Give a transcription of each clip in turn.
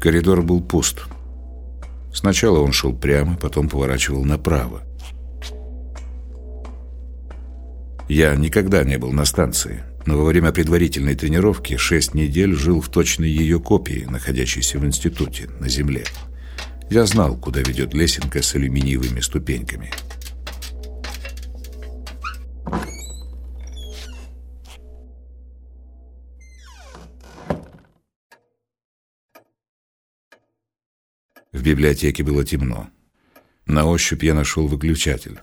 Коридор был пуст. Сначала он шел прямо, потом поворачивал направо. Я никогда не был на станции, но во время предварительной тренировки шесть недель жил в точной ее копии, находящейся в институте, на Земле. Я знал, куда ведет лесенка с алюминиевыми ступеньками. В библиотеке было темно. На ощупь я нашел выключатель.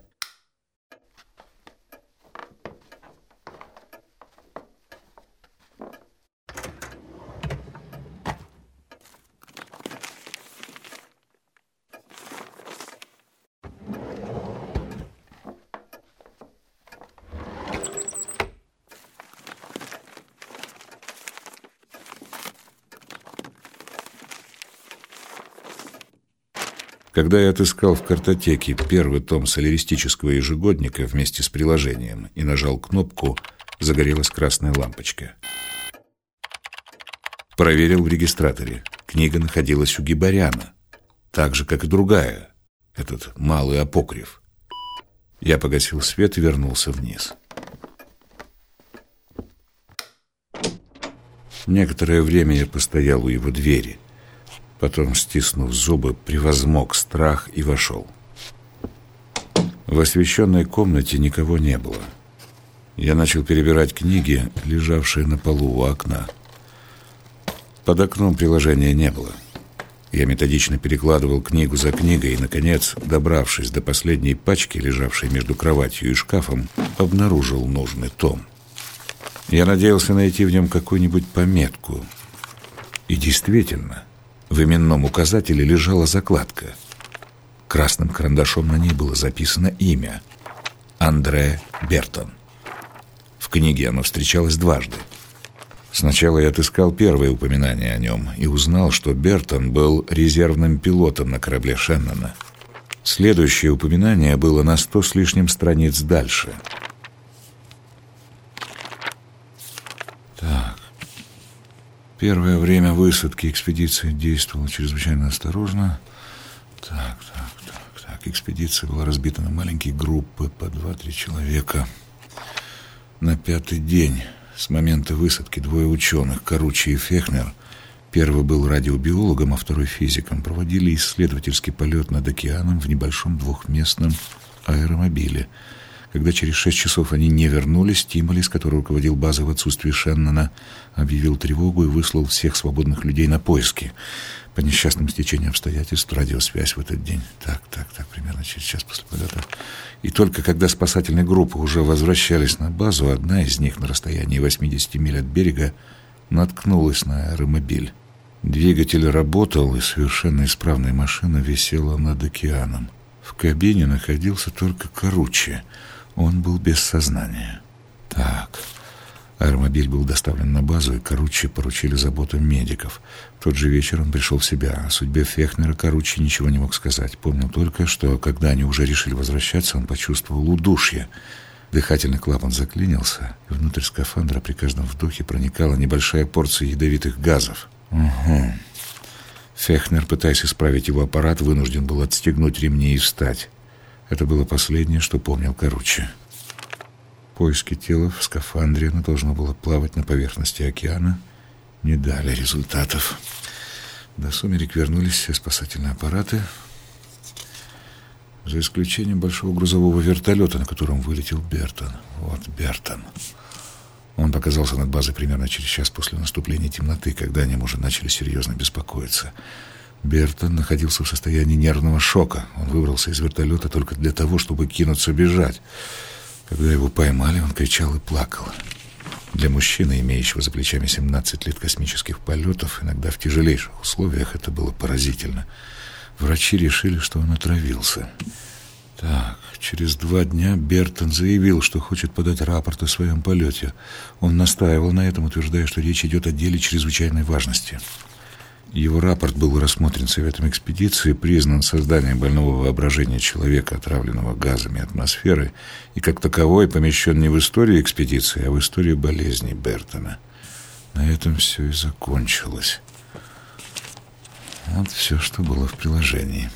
Когда я отыскал в картотеке первый том соляристического ежегодника вместе с приложением и нажал кнопку, загорелась красная лампочка. Проверил в регистраторе. Книга находилась у Гибаряна, так же, как и другая, этот малый апокриф. Я погасил свет и вернулся вниз. Некоторое время я постоял у его двери – Потом, стиснув зубы, превозмог страх и вошел. В освещенной комнате никого не было. Я начал перебирать книги, лежавшие на полу у окна. Под окном приложения не было. Я методично перекладывал книгу за книгой и, наконец, добравшись до последней пачки, лежавшей между кроватью и шкафом, обнаружил нужный том. Я надеялся найти в нем какую-нибудь пометку. И действительно, в именном указателе лежала закладка. Красным карандашом на ней было записано имя – Андре Бертон. В книге оно встречалось дважды. Сначала я отыскал первое упоминание о нем и узнал, что Бертон был резервным пилотом на корабле Шеннона. Следующее упоминание было на сто с лишним страниц дальше – Первое время высадки экспедиция действовала чрезвычайно осторожно. Так, так, так, так. Экспедиция была разбита на маленькие группы по два-три человека. На пятый день с момента высадки двое ученых, Каручи и Фехнер, первый был радиобиологом, а второй физиком, проводили исследовательский полет над океаном в небольшом двухместном аэромобиле – когда через шесть часов они не вернулись, Тимолис, который руководил базой в отсутствии Шеннона, объявил тревогу и выслал всех свободных людей на поиски. По несчастным стечениям обстоятельств радиосвязь в этот день. Так, так, так, примерно через час после полета. И только когда спасательные группы уже возвращались на базу, одна из них на расстоянии 80 миль от берега наткнулась на аэромобиль. Двигатель работал, и совершенно исправная машина висела над океаном. В кабине находился только Коручи — он был без сознания. Так, аэромобиль был доставлен на базу, и Каручи поручили заботу медиков. В тот же вечер он пришел в себя. О судьбе Фехнера Каручи ничего не мог сказать. Помнил только, что когда они уже решили возвращаться, он почувствовал удушье. Дыхательный клапан заклинился, и внутрь скафандра при каждом вдохе проникала небольшая порция ядовитых газов. Угу. Фехнер, пытаясь исправить его аппарат, вынужден был отстегнуть ремни и встать. Это было последнее, что помнил Короче. Поиски тела в скафандре, оно должно было плавать на поверхности океана, не дали результатов. До сумерек вернулись все спасательные аппараты, за исключением большого грузового вертолета, на котором вылетел Бертон. Вот Бертон. Он показался над базой примерно через час после наступления темноты, когда они уже начали серьезно беспокоиться. Бертон находился в состоянии нервного шока. Он выбрался из вертолета только для того, чтобы кинуться бежать. Когда его поймали, он кричал и плакал. Для мужчины, имеющего за плечами 17 лет космических полетов, иногда в тяжелейших условиях это было поразительно. Врачи решили, что он отравился. Так, через два дня Бертон заявил, что хочет подать рапорт о своем полете. Он настаивал на этом, утверждая, что речь идет о деле чрезвычайной важности. Его рапорт был рассмотрен Советом экспедиции, признан созданием больного воображения человека, отравленного газами атмосферы, и как таковой помещен не в историю экспедиции, а в историю болезни Бертона. На этом все и закончилось. Вот все, что было в приложении.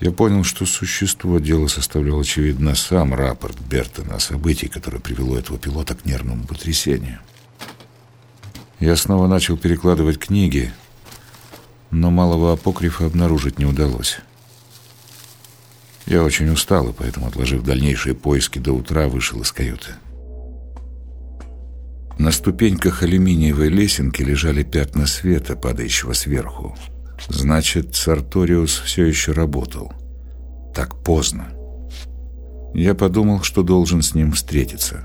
Я понял, что существо дела составлял, очевидно, сам рапорт Бертона о событии, которое привело этого пилота к нервному потрясению. Я снова начал перекладывать книги, но малого апокрифа обнаружить не удалось. Я очень устал, и поэтому, отложив дальнейшие поиски до утра, вышел из каюты. На ступеньках алюминиевой лесенки лежали пятна света, падающего сверху. Значит, Сарториус все еще работал. Так поздно. Я подумал, что должен с ним встретиться.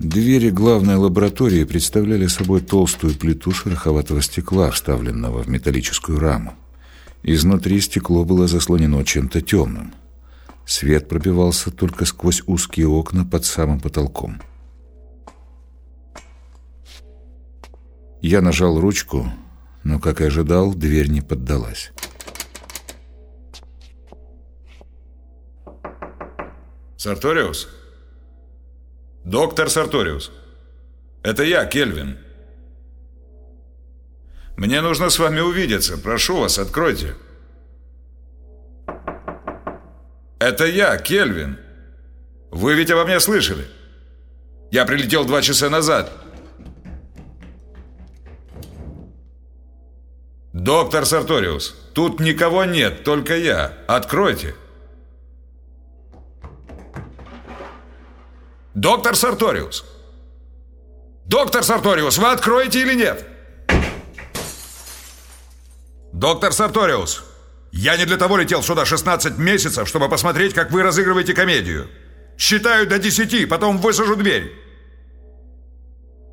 Двери главной лаборатории представляли собой толстую плиту шероховатого стекла, вставленного в металлическую раму. Изнутри стекло было заслонено чем-то темным. Свет пробивался только сквозь узкие окна под самым потолком. Я нажал ручку, но, как и ожидал, дверь не поддалась. Сарториус? Доктор Сарториус? Это я, Кельвин. Мне нужно с вами увидеться. Прошу вас, откройте. Это я, Кельвин. Вы ведь обо мне слышали? Я прилетел два часа назад. «Доктор Сарториус, тут никого нет, только я. Откройте!» «Доктор Сарториус! Доктор Сарториус, вы откроете или нет?» «Доктор Сарториус, я не для того летел сюда 16 месяцев, чтобы посмотреть, как вы разыгрываете комедию. Считаю до 10, потом высажу дверь».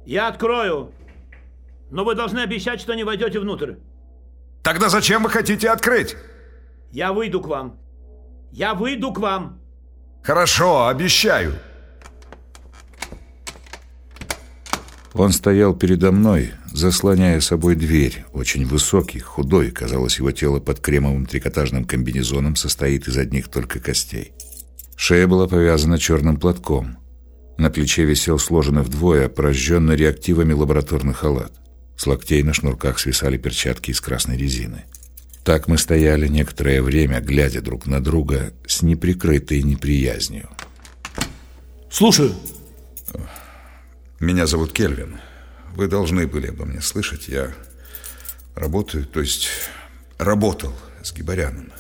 «Я открою, но вы должны обещать, что не войдете внутрь». Тогда зачем вы хотите открыть? Я выйду к вам. Я выйду к вам. Хорошо, обещаю. Он стоял передо мной, заслоняя собой дверь. Очень высокий, худой. Казалось, его тело под кремовым трикотажным комбинезоном состоит из одних только костей. Шея была повязана черным платком. На плече висел сложенный вдвое, прожженный реактивами лабораторный халат. С локтей на шнурках свисали перчатки из красной резины. Так мы стояли некоторое время, глядя друг на друга с неприкрытой неприязнью. Слушаю. Меня зовут Кельвин. Вы должны были обо мне слышать. Я работаю, то есть работал с Гибаряном.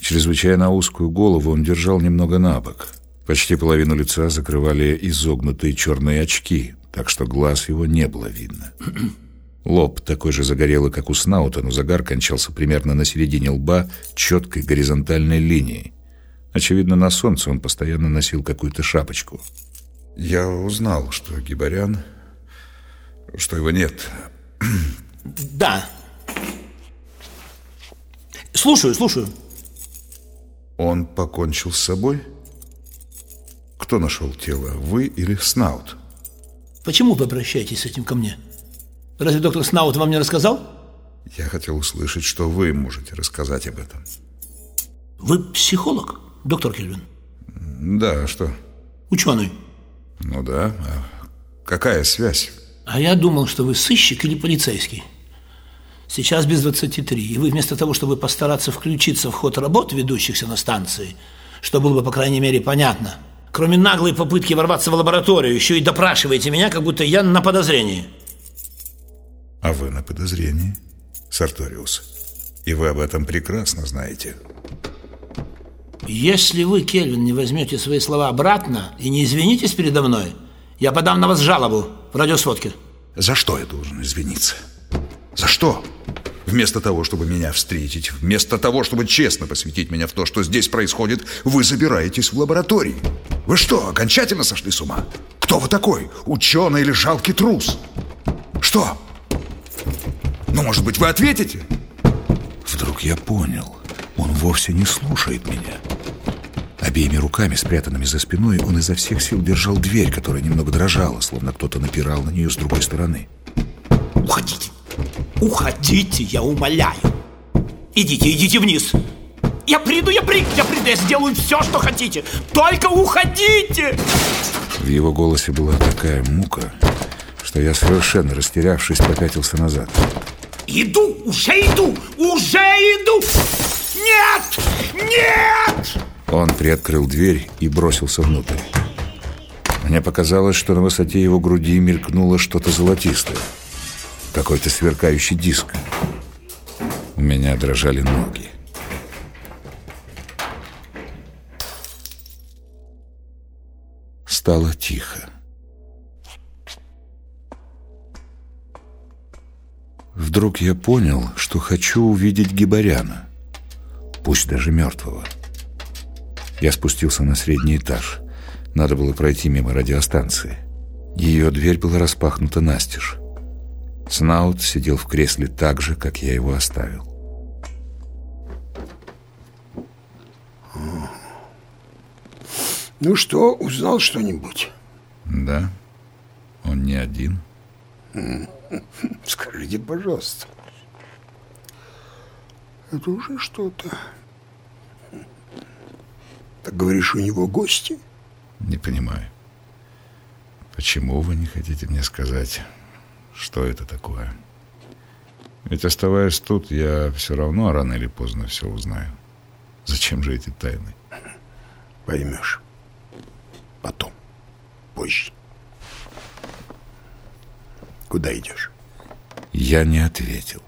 Чрезвычайно узкую голову он держал немного на бок. Почти половину лица закрывали изогнутые черные очки, так что глаз его не было видно. Лоб такой же загорелый, как у Снаута, но загар кончался примерно на середине лба четкой горизонтальной линией. Очевидно, на солнце он постоянно носил какую-то шапочку. Я узнал, что Гибарян... что его нет. Да. Слушаю, слушаю. Он покончил с собой? Кто нашел тело, вы или Снаут? Почему вы обращаетесь с этим ко мне? — Разве доктор Снаут вам не рассказал? Я хотел услышать, что вы можете рассказать об этом. Вы психолог, доктор Кельвин? Да, а что? Ученый. Ну да. А какая связь? А я думал, что вы сыщик или полицейский. Сейчас без 23, и вы вместо того, чтобы постараться включиться в ход работ, ведущихся на станции, что было бы, по крайней мере, понятно, кроме наглой попытки ворваться в лабораторию, еще и допрашиваете меня, как будто я на подозрении. А вы на подозрении, Сарториус. И вы об этом прекрасно знаете. Если вы, Кельвин, не возьмете свои слова обратно и не извинитесь передо мной, я подам на вас жалобу в радиосводке. За что я должен извиниться? За что? Вместо того, чтобы меня встретить, вместо того, чтобы честно посвятить меня в то, что здесь происходит, вы забираетесь в лаборатории. Вы что, окончательно сошли с ума? Кто вы такой? Ученый или жалкий трус? Что? Ну, может быть, вы ответите? Вдруг я понял. Он вовсе не слушает меня. Обеими руками, спрятанными за спиной, он изо всех сил держал дверь, которая немного дрожала, словно кто-то напирал на нее с другой стороны. Уходите! Уходите, я умоляю! Идите, идите вниз! Я приду, я приду, я приду, я сделаю все, что хотите! Только уходите! В его голосе была такая мука, что я, совершенно растерявшись, попятился назад. Иду, уже иду, уже иду! Нет! Нет! Он приоткрыл дверь и бросился внутрь. Мне показалось, что на высоте его груди мелькнуло что-то золотистое. Какой-то сверкающий диск. У меня дрожали ноги. Стало тихо. Вдруг я понял, что хочу увидеть Гибаряна, пусть даже мертвого. Я спустился на средний этаж. Надо было пройти мимо радиостанции. Ее дверь была распахнута настежь. Снаут сидел в кресле так же, как я его оставил. Ну что, узнал что-нибудь? Да, он не один. Скажите, пожалуйста. Это уже что-то. Так говоришь, у него гости? Не понимаю. Почему вы не хотите мне сказать, что это такое? Ведь оставаясь тут, я все равно рано или поздно все узнаю. Зачем же эти тайны? Поймешь. Потом. Позже. Куда идешь? Я не ответил.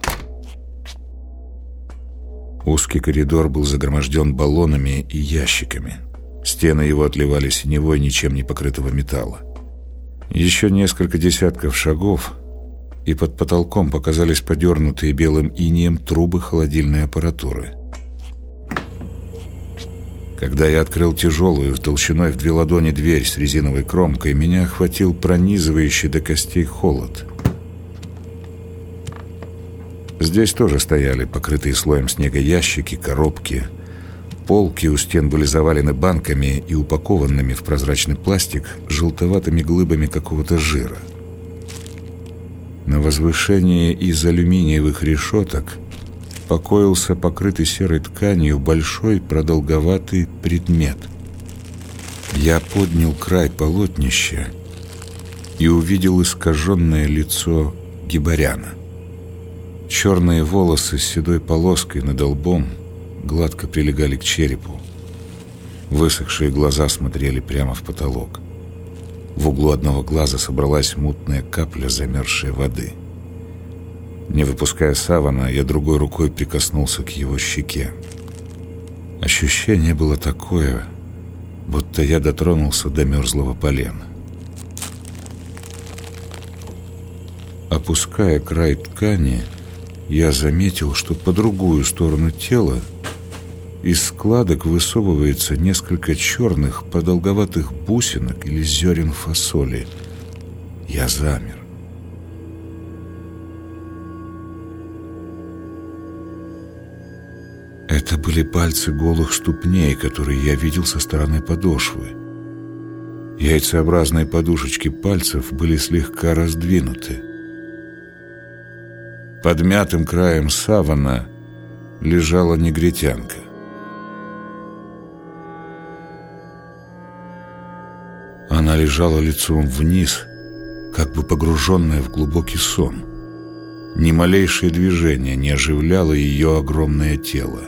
Узкий коридор был загроможден баллонами и ящиками. Стены его отливали синевой ничем не покрытого металла. Еще несколько десятков шагов, и под потолком показались подернутые белым инием трубы холодильной аппаратуры. Когда я открыл тяжелую, с толщиной в две ладони дверь с резиновой кромкой, меня охватил пронизывающий до костей холод – Здесь тоже стояли покрытые слоем снега ящики, коробки. Полки у стен были завалены банками и упакованными в прозрачный пластик желтоватыми глыбами какого-то жира. На возвышении из алюминиевых решеток покоился покрытый серой тканью большой продолговатый предмет. Я поднял край полотнища и увидел искаженное лицо Гибаряна. Черные волосы с седой полоской над лбом гладко прилегали к черепу. Высохшие глаза смотрели прямо в потолок. В углу одного глаза собралась мутная капля замерзшей воды. Не выпуская савана, я другой рукой прикоснулся к его щеке. Ощущение было такое, будто я дотронулся до мерзлого полена. Опуская край ткани, я заметил, что по другую сторону тела из складок высовывается несколько черных продолговатых бусинок или зерен фасоли. Я замер. Это были пальцы голых ступней, которые я видел со стороны подошвы. Яйцеобразные подушечки пальцев были слегка раздвинуты. Под мятым краем савана лежала негритянка. Она лежала лицом вниз, как бы погруженная в глубокий сон. Ни малейшее движение не оживляло ее огромное тело.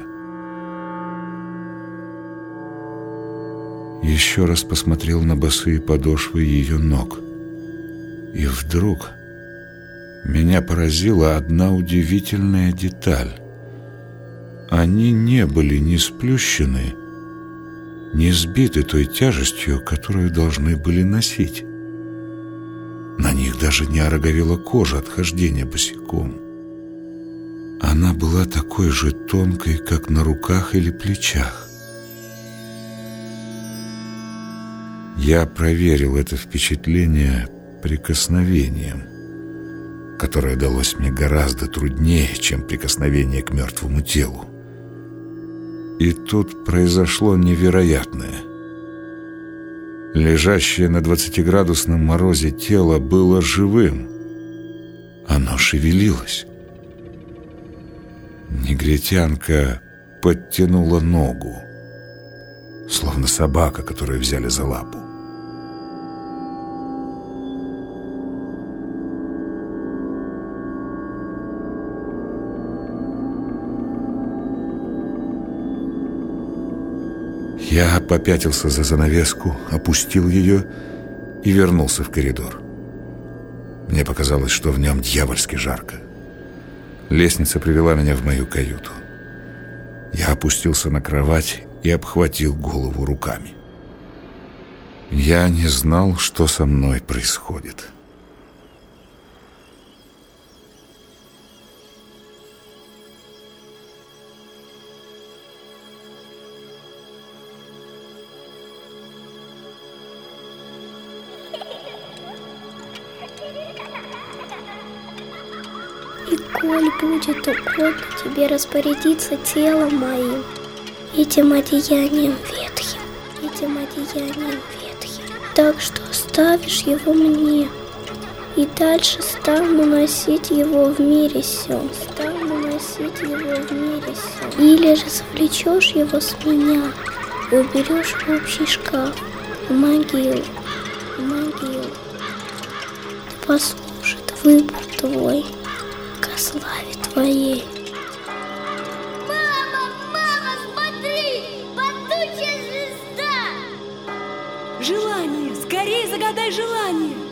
Еще раз посмотрел на босые подошвы ее ног. И вдруг меня поразила одна удивительная деталь. Они не были ни сплющены, ни сбиты той тяжестью, которую должны были носить. На них даже не ороговела кожа от хождения босиком. Она была такой же тонкой, как на руках или плечах. Я проверил это впечатление прикосновением – которое далось мне гораздо труднее, чем прикосновение к мертвому телу. И тут произошло невероятное. Лежащее на двадцатиградусном морозе тело было живым. Оно шевелилось. Негритянка подтянула ногу, словно собака, которую взяли за лапу. Я попятился за занавеску, опустил ее и вернулся в коридор. Мне показалось, что в нем дьявольски жарко. Лестница привела меня в мою каюту. Я опустился на кровать и обхватил голову руками. Я не знал, что со мной происходит. И коль будет угодно тебе распорядиться телом моим, этим одеянием ветхим, этим одеянием ветхим, так что оставишь его мне, и дальше стану носить его в мире сем, стану носить его в мире сем. Или же совлечешь его с меня уберешь в общий шкаф, в могилу, в могилу. Ты послушает выбор твой ко славе твоей. Мама, мама, смотри! Падучая звезда! Желание! Скорее загадай желание!